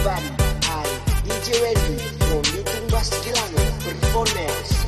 kembali I, DJ Wendy Memitung bas Kilang, berpones